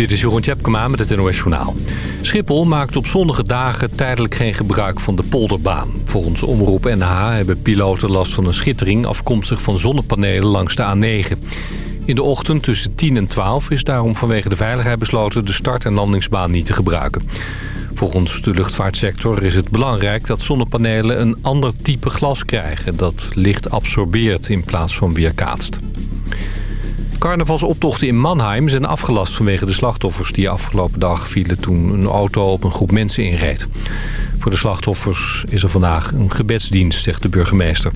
Dit is Jeroen Tjepkema met het NOS Journaal. Schiphol maakt op zonnige dagen tijdelijk geen gebruik van de polderbaan. Volgens Omroep NH hebben piloten last van een schittering... afkomstig van zonnepanelen langs de A9. In de ochtend tussen 10 en 12 is daarom vanwege de veiligheid besloten... de start- en landingsbaan niet te gebruiken. Volgens de luchtvaartsector is het belangrijk dat zonnepanelen een ander type glas krijgen... dat licht absorbeert in plaats van weerkaatst. Carnavalsoptochten in Mannheim zijn afgelast vanwege de slachtoffers... die afgelopen dag vielen toen een auto op een groep mensen inreed. Voor de slachtoffers is er vandaag een gebedsdienst, zegt de burgemeester.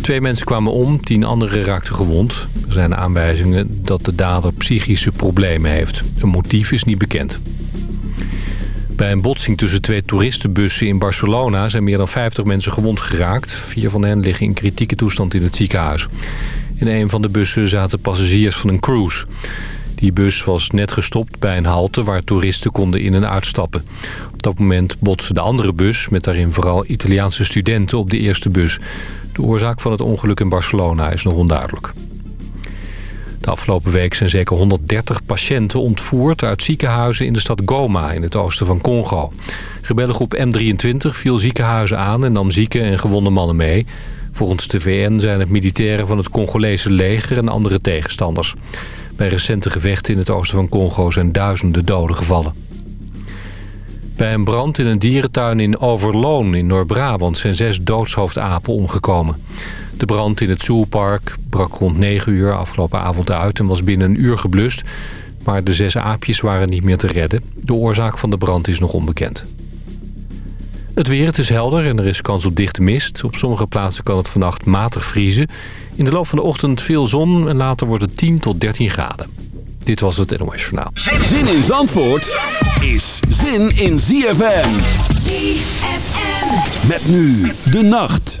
Twee mensen kwamen om, tien anderen raakten gewond. Er zijn aanwijzingen dat de dader psychische problemen heeft. Een motief is niet bekend. Bij een botsing tussen twee toeristenbussen in Barcelona... zijn meer dan 50 mensen gewond geraakt. Vier van hen liggen in kritieke toestand in het ziekenhuis. In een van de bussen zaten passagiers van een cruise. Die bus was net gestopt bij een halte waar toeristen konden in- en uitstappen. Op dat moment botste de andere bus, met daarin vooral Italiaanse studenten, op de eerste bus. De oorzaak van het ongeluk in Barcelona is nog onduidelijk. De afgelopen week zijn zeker 130 patiënten ontvoerd uit ziekenhuizen in de stad Goma in het oosten van Congo. Rebellengroep M23 viel ziekenhuizen aan en nam zieke en gewonde mannen mee. Volgens de VN zijn het militairen van het Congolese leger en andere tegenstanders. Bij recente gevechten in het oosten van Congo zijn duizenden doden gevallen. Bij een brand in een dierentuin in Overloon in Noord-Brabant zijn zes doodshoofdapen omgekomen. De brand in het zoopark brak rond 9 uur afgelopen avond uit en was binnen een uur geblust. Maar de zes aapjes waren niet meer te redden. De oorzaak van de brand is nog onbekend. Het weer, het is helder en er is kans op dichte mist. Op sommige plaatsen kan het vannacht matig vriezen. In de loop van de ochtend veel zon en later wordt het 10 tot 13 graden. Dit was het NOS Journaal. Zin in Zandvoort is zin in ZFM. ZFM. Met nu de nacht.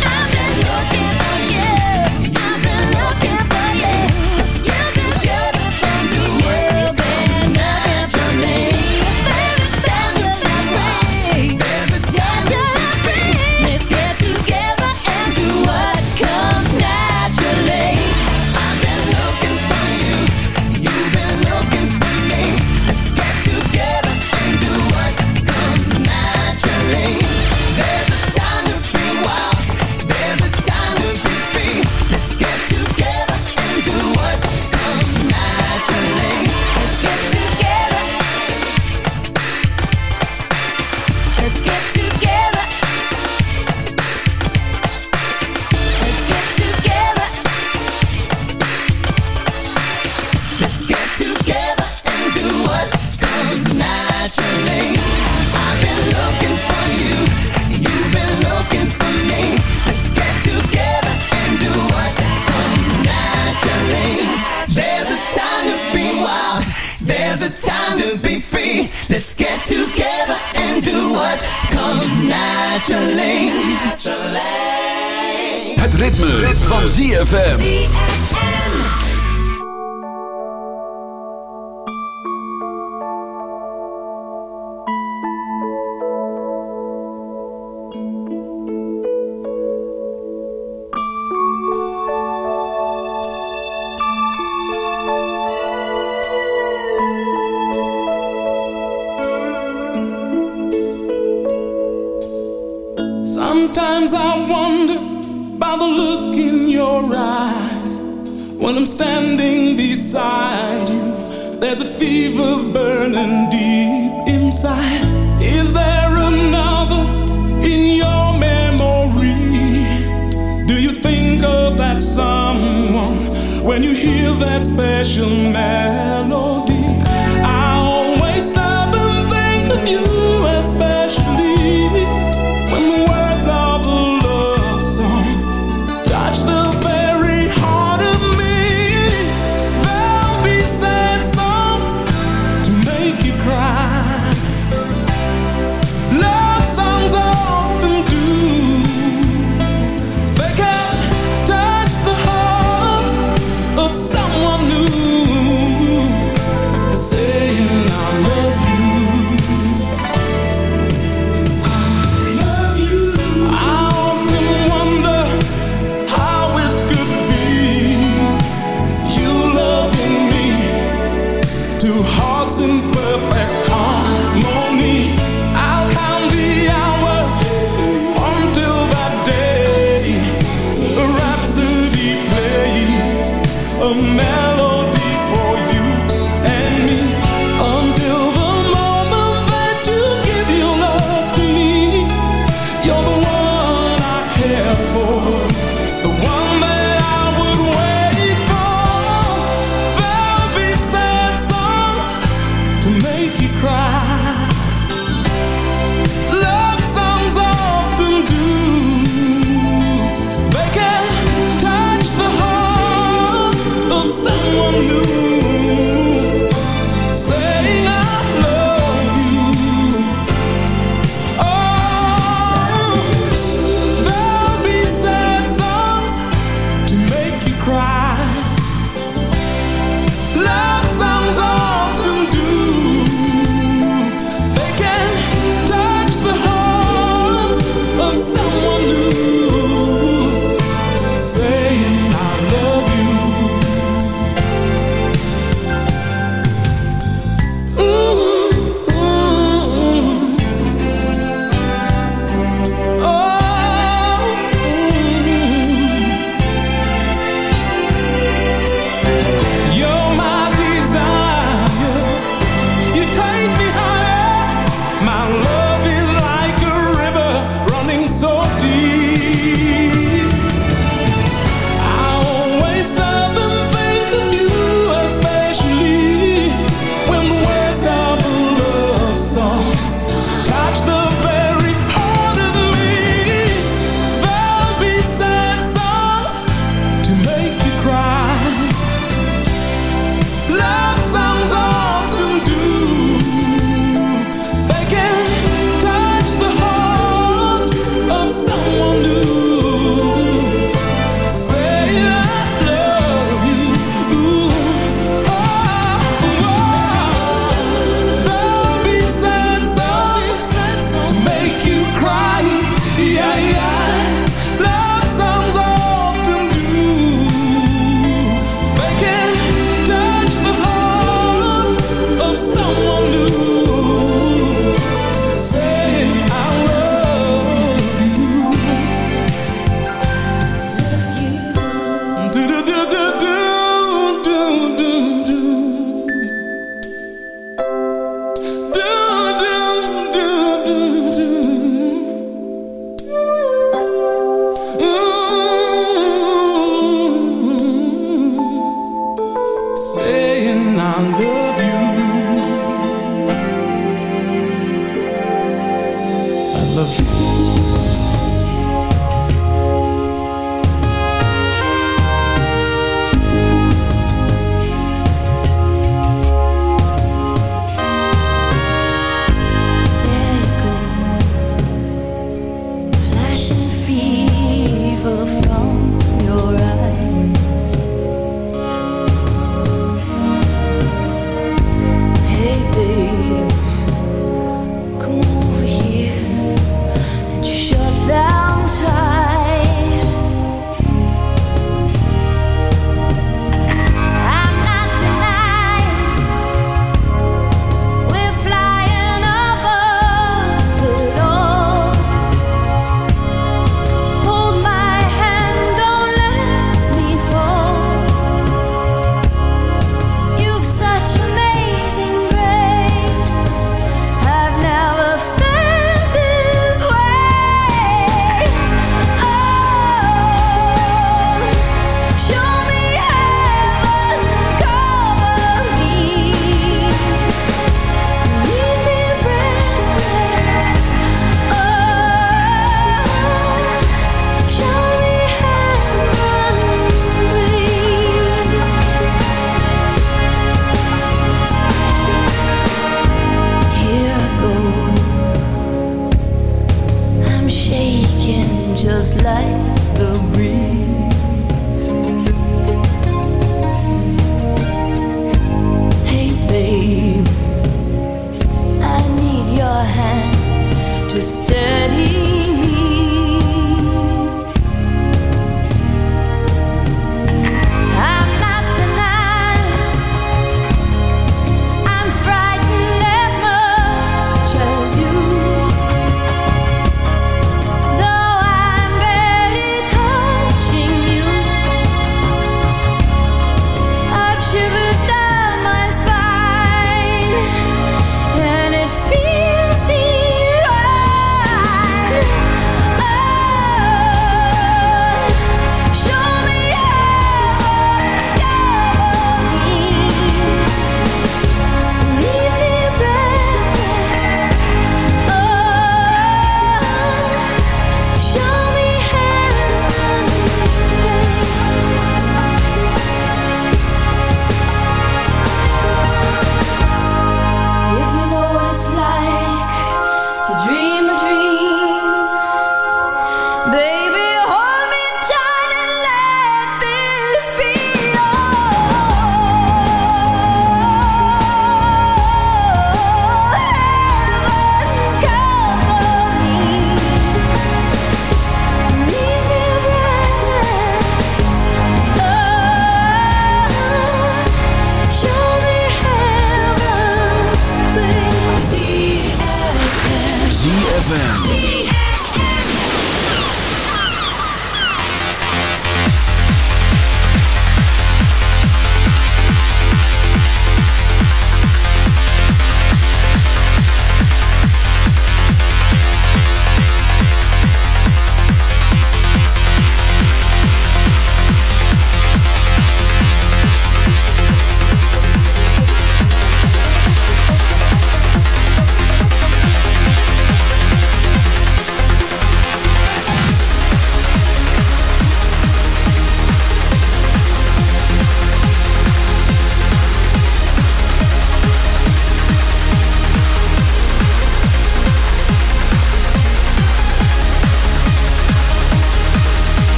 van ZFM.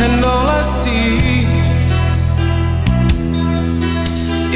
And all I see